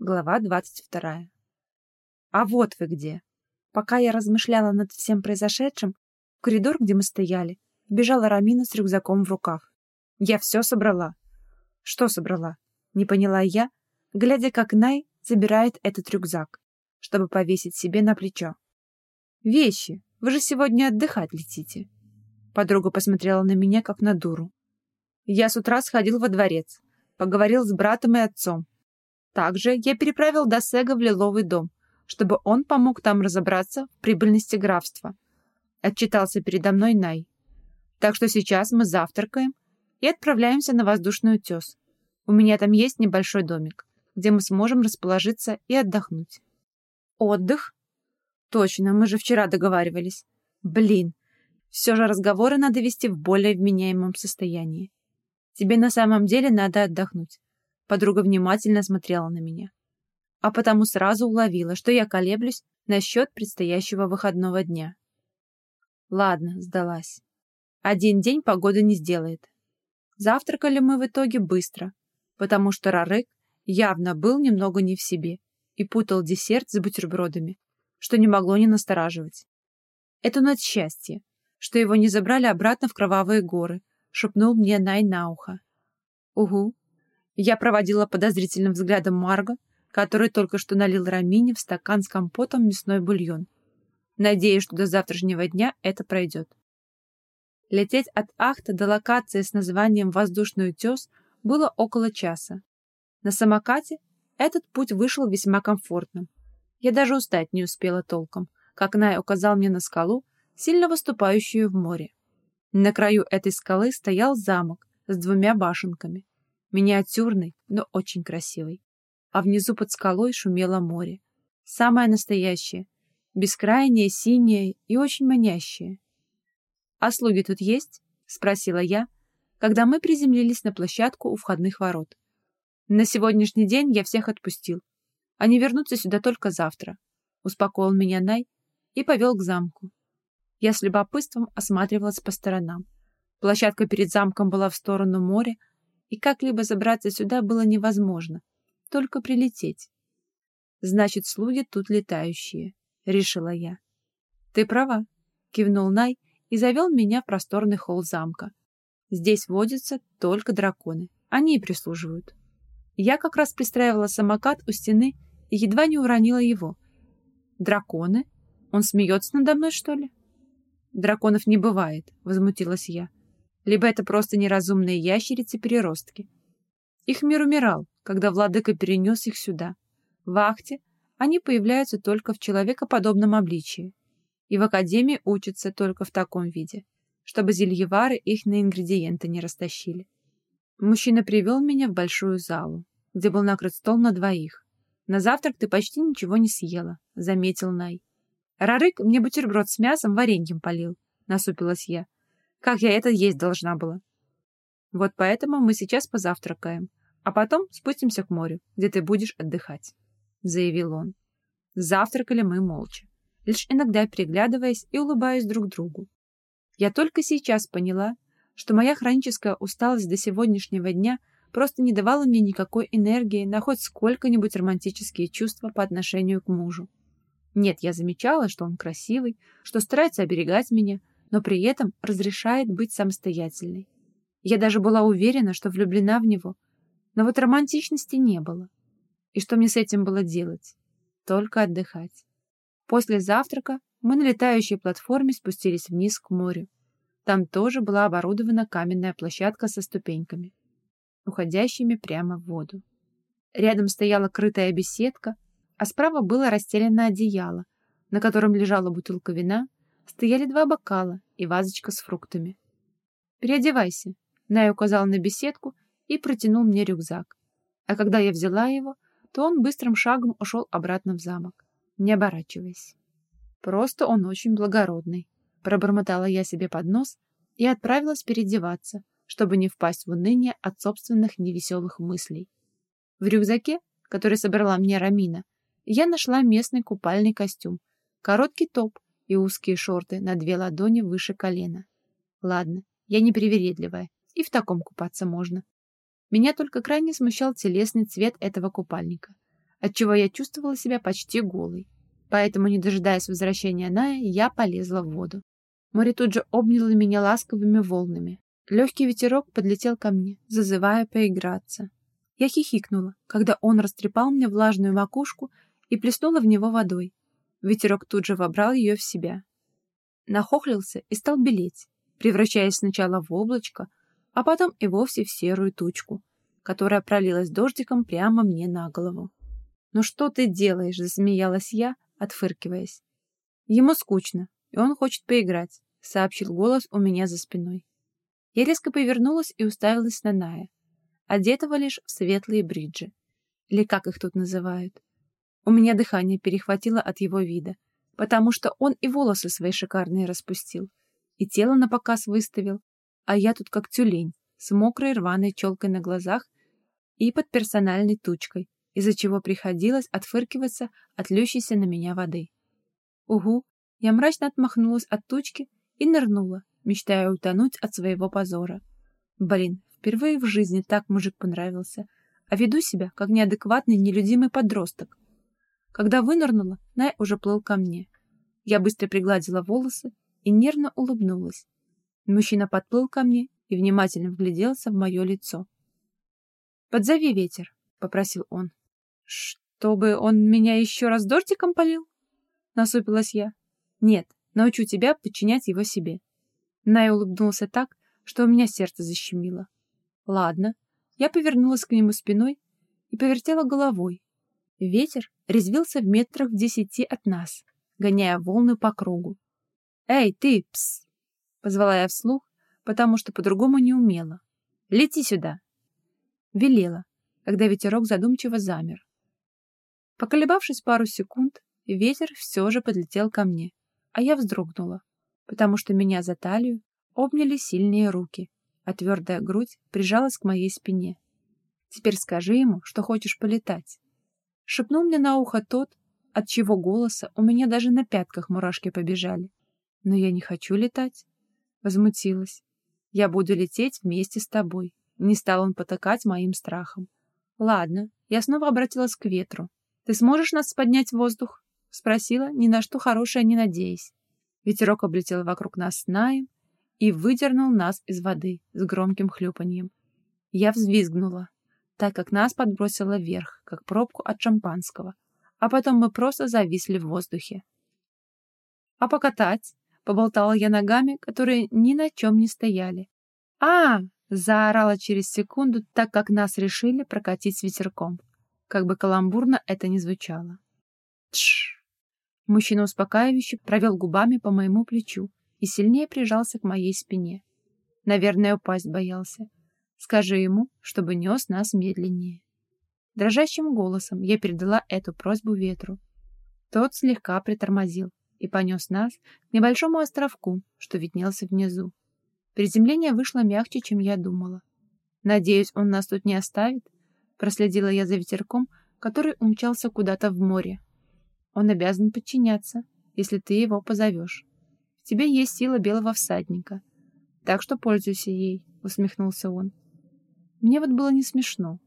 Глава двадцать вторая. А вот вы где. Пока я размышляла над всем произошедшим, в коридор, где мы стояли, бежала Рамина с рюкзаком в руках. Я все собрала. Что собрала? Не поняла я, глядя, как Най забирает этот рюкзак, чтобы повесить себе на плечо. Вещи. Вы же сегодня отдыхать летите. Подруга посмотрела на меня, как на дуру. Я с утра сходил во дворец, поговорил с братом и отцом, также я переправил Досега в Лиловый дом, чтобы он помог там разобраться в прибыльности графства. Отчитался передо мной Най. Так что сейчас мы завтракаем и отправляемся на воздушный утес. У меня там есть небольшой домик, где мы сможем расположиться и отдохнуть. Отдых? Точно, мы же вчера договаривались. Блин, все же разговоры надо вести в более вменяемом состоянии. Тебе на самом деле надо отдохнуть. Подруга внимательно смотрела на меня. А потому сразу уловила, что я колеблюсь насчет предстоящего выходного дня. Ладно, сдалась. Один день погода не сделает. Завтракали мы в итоге быстро, потому что Рарык явно был немного не в себе и путал десерт с бутербродами, что не могло не настораживать. Это ночь счастья, что его не забрали обратно в кровавые горы, шепнул мне Най на ухо. Угу, я проводила подозрительным взглядом Марга, который только что налил Рамине в стакан с компотом мясной бульон. Надеюсь, что до завтрашнего дня это пройдет. Лететь от Ахта до локации с названием «Воздушный утес» было около часа. На самокате этот путь вышел весьма комфортным. Я даже устать не успела толком, как Най указал мне на скалу, сильно выступающую в море. На краю этой скалы стоял замок с двумя башенками. Миниатюрный, но очень красивый. А внизу под скалой шумело море. Самое настоящее. Бескрайнее, синее и очень манящее. «А слуги тут есть?» — спросила я, когда мы приземлились на площадку у входных ворот. «На сегодняшний день я всех отпустил. Они вернутся сюда только завтра», — успокоил меня Най и повел к замку. Я с любопытством осматривалась по сторонам. Площадка перед замком была в сторону моря, и как-либо забраться сюда было невозможно, только прилететь. Значит, слуги тут летающие, решила я. Ты права, кивнул Най и завел меня в просторный холл замка. Здесь водятся только драконы, они и прислуживают. Я как раз пристраивала самокат у стены и едва не уронила его. Драконы? Он смеется надо мной, что ли? Драконов не бывает, возмутилась я либо это просто неразумные ящерицы-переростки. Их мир умирал, когда владыка перенес их сюда. В Ахте они появляются только в человекоподобном обличии, и в академии учатся только в таком виде, чтобы зельевары их на ингредиенты не растащили. Мужчина привел меня в большую залу, где был накрыт стол на двоих. «На завтрак ты почти ничего не съела», — заметил Най. «Рарык мне бутерброд с мясом вареньем полил», — насупилась я. Как я это есть должна была? Вот поэтому мы сейчас позавтракаем, а потом спустимся к морю, где ты будешь отдыхать», — заявил он. Завтракали мы молча, лишь иногда переглядываясь и улыбаясь друг другу. Я только сейчас поняла, что моя хроническая усталость до сегодняшнего дня просто не давала мне никакой энергии на хоть сколько-нибудь романтические чувства по отношению к мужу. Нет, я замечала, что он красивый, что старается оберегать меня, но при этом разрешает быть самостоятельной. Я даже была уверена, что влюблена в него, но вот романтичности не было. И что мне с этим было делать? Только отдыхать. После завтрака мы на летающей платформе спустились вниз к морю. Там тоже была оборудована каменная площадка со ступеньками, уходящими прямо в воду. Рядом стояла крытая беседка, а справа было расстелено одеяло, на котором лежала бутылка вина стояли два бокала и вазочка с фруктами. «Переодевайся», — Най указал на беседку и протянул мне рюкзак. А когда я взяла его, то он быстрым шагом ушел обратно в замок, не оборачиваясь. «Просто он очень благородный», — пробормотала я себе под нос и отправилась переодеваться, чтобы не впасть в уныние от собственных невеселых мыслей. В рюкзаке, который собрала мне Рамина, я нашла местный купальный костюм, короткий топ и узкие шорты на две ладони выше колена. Ладно, я не привередливая, и в таком купаться можно. Меня только крайне смущал телесный цвет этого купальника. отчего я чувствовала себя почти голой. Поэтому, не дожидаясь возвращения Ная, я полезла в воду. Море тут же обняло меня ласковыми волнами. Легкий ветерок подлетел ко мне, зазывая поиграться. Я хихикнула, когда он растрепал мне влажную макушку и плеснула в него водой. Ветерок тут же вобрал ее в себя. Нахохлился и стал белеть, превращаясь сначала в облачко, а потом и вовсе в серую тучку, которая пролилась дождиком прямо мне на голову. «Ну что ты делаешь?» — засмеялась я, отфыркиваясь. «Ему скучно, и он хочет поиграть», — сообщил голос у меня за спиной. Я резко повернулась и уставилась на Ная, одетого лишь в светлые бриджи. Или как их тут называют. У меня дыхание перехватило от его вида, потому что он и волосы свои шикарные распустил, и тело на показ выставил, а я тут как тюлень, с мокрой рваной челкой на глазах и под персональной тучкой, из-за чего приходилось отфыркиваться от лющейся на меня воды. Угу, я мрачно отмахнулась от тучки и нырнула, мечтая утонуть от своего позора. Блин, впервые в жизни так мужик понравился, а веду себя, как неадекватный, нелюдимый подросток. Когда вынырнула, Най уже плыл ко мне. Я быстро пригладила волосы и нервно улыбнулась. Мужчина подплыл ко мне и внимательно вгляделся в мое лицо. «Подзови ветер», — попросил он. «Чтобы он меня еще раз дождиком полил?» — насупилась я. «Нет, научу тебя подчинять его себе». Най улыбнулся так, что у меня сердце защемило. Ладно. Я повернулась к нему спиной и повертела головой. Ветер резвился в метрах в десяти от нас, гоняя волны по кругу. «Эй, ты, пс!» — позвала я вслух, потому что по-другому не умела. «Лети сюда!» Велела, когда ветерок задумчиво замер. Поколебавшись пару секунд, ветер все же подлетел ко мне, а я вздрогнула потому что меня за талию обняли сильные руки, а твердая грудь прижалась к моей спине. «Теперь скажи ему, что хочешь полетать». Шепнул мне на ухо тот, от чего голоса у меня даже на пятках мурашки побежали. «Но я не хочу летать», — возмутилась. «Я буду лететь вместе с тобой». Не стал он потакать моим страхом. «Ладно, я снова обратилась к ветру. Ты сможешь нас поднять в воздух?» — спросила, ни на что хорошее не надеясь. Ветерок облетел вокруг нас наем и выдернул нас из воды с громким хлюпаньем. Я взвизгнула, так как нас подбросило вверх, как пробку от шампанского, а потом мы просто зависли в воздухе. «А покатать?» — поболтала я ногами, которые ни на чем не стояли. «А!» — заорала через секунду, так как нас решили прокатить с ветерком. Как бы каламбурно это ни звучало. Тш! Мужчина успокаивающе провел губами по моему плечу и сильнее прижался к моей спине. Наверное, упасть боялся. Скажи ему, чтобы нес нас медленнее. Дрожащим голосом я передала эту просьбу ветру. Тот слегка притормозил и понес нас к небольшому островку, что виднелся внизу. Приземление вышло мягче, чем я думала. Надеюсь, он нас тут не оставит? Проследила я за ветерком, который умчался куда-то в море. Он обязан подчиняться, если ты его позовешь. В тебе есть сила белого всадника. Так что пользуйся ей, — усмехнулся он. Мне вот было не смешно.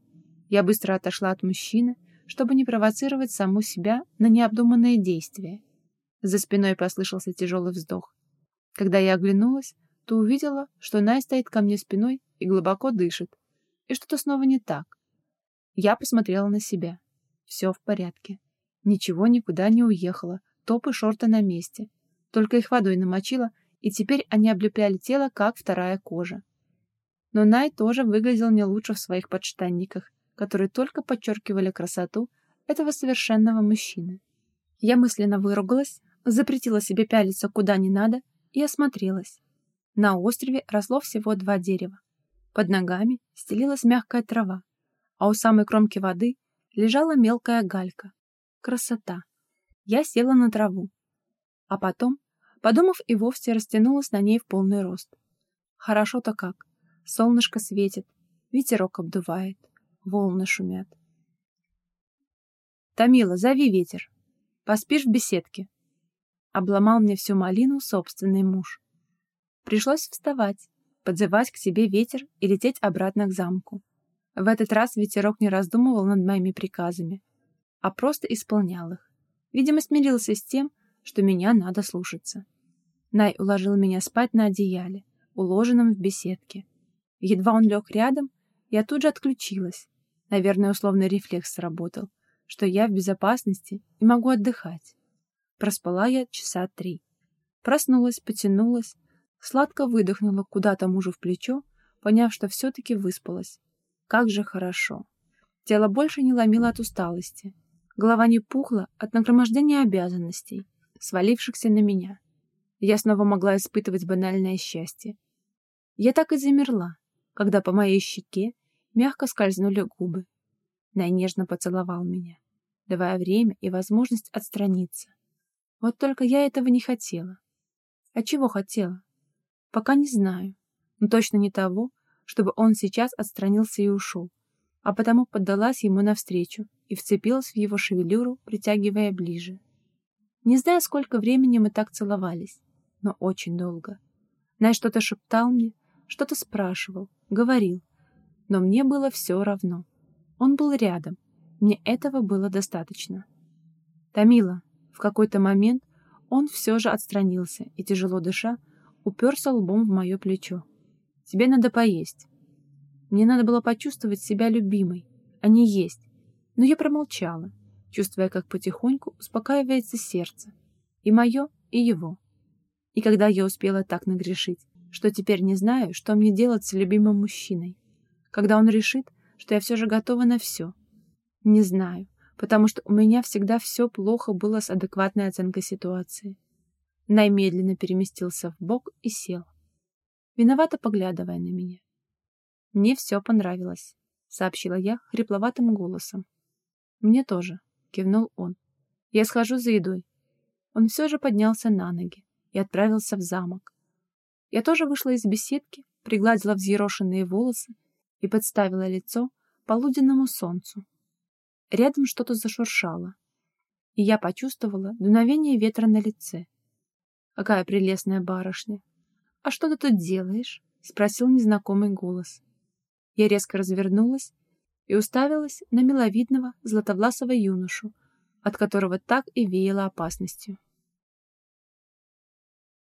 Я быстро отошла от мужчины, чтобы не провоцировать саму себя на необдуманные действия. За спиной послышался тяжелый вздох. Когда я оглянулась, то увидела, что Най стоит ко мне спиной и глубоко дышит. И что-то снова не так. Я посмотрела на себя. Все в порядке. Ничего никуда не уехало, топ и шорты на месте. Только их водой намочила, и теперь они облепляли тело, как вторая кожа. Но Най тоже выглядел не лучше в своих подштанниках, которые только подчеркивали красоту этого совершенного мужчины. Я мысленно выругалась, запретила себе пялиться куда не надо и осмотрелась. На острове росло всего два дерева. Под ногами стелилась мягкая трава, а у самой кромки воды лежала мелкая галька. Красота. Я села на траву. А потом, подумав, и вовсе растянулась на ней в полный рост. Хорошо-то как. Солнышко светит, ветерок обдувает, волны шумят. «Томила, зови ветер. Поспишь в беседке». Обломал мне всю малину собственный муж. Пришлось вставать, подзывать к себе ветер и лететь обратно к замку. В этот раз ветерок не раздумывал над моими приказами, а просто исполнял их. Видимо, смирился с тем, что меня надо слушаться. Най уложил меня спать на одеяле, уложенном в беседке. Едва он лег рядом, я тут же отключилась. Наверное, условный рефлекс сработал, что я в безопасности и могу отдыхать. Проспала я часа три. Проснулась, потянулась, сладко выдохнула куда-то мужу в плечо, поняв, что все-таки выспалась. Как же хорошо. Тело больше не ломило от усталости. Голова не пухла от нагромождения обязанностей, свалившихся на меня. Я снова могла испытывать банальное счастье. Я так и замерла, когда по моей щеке мягко скользнули губы. Най нежно поцеловал меня, давая время и возможность отстраниться. Вот только я этого не хотела. А чего хотела? Пока не знаю, но точно не того, чтобы он сейчас отстранился и ушел, а потому поддалась ему навстречу и вцепилась в его шевелюру, притягивая ближе. Не знаю, сколько времени мы так целовались, но очень долго. Най что-то шептал мне, что-то спрашивал, говорил, но мне было все равно. Он был рядом, мне этого было достаточно. Томила, в какой-то момент он все же отстранился и, тяжело дыша, уперся лбом в мое плечо. «Тебе надо поесть». Мне надо было почувствовать себя любимой, а не есть, но я промолчала, чувствуя, как потихоньку успокаивается сердце, и мое, и его. И когда я успела так нагрешить, что теперь не знаю, что мне делать с любимым мужчиной, когда он решит, что я все же готова на все. Не знаю, потому что у меня всегда все плохо было с адекватной оценкой ситуации. Най медленно переместился в бок и сел, виновато поглядывая на меня. «Мне все понравилось», — сообщила я хрипловатым голосом. «Мне тоже», — кивнул он. «Я схожу за едой». Он все же поднялся на ноги и отправился в замок. Я тоже вышла из беседки, пригладила взъерошенные волосы и подставила лицо полуденному солнцу. Рядом что-то зашуршало, и я почувствовала дуновение ветра на лице. Какая прелестная барышня! «А что ты тут делаешь?» — спросил незнакомый голос. Я резко развернулась и уставилась на миловидного златовласого юношу, от которого так и веяло опасностью.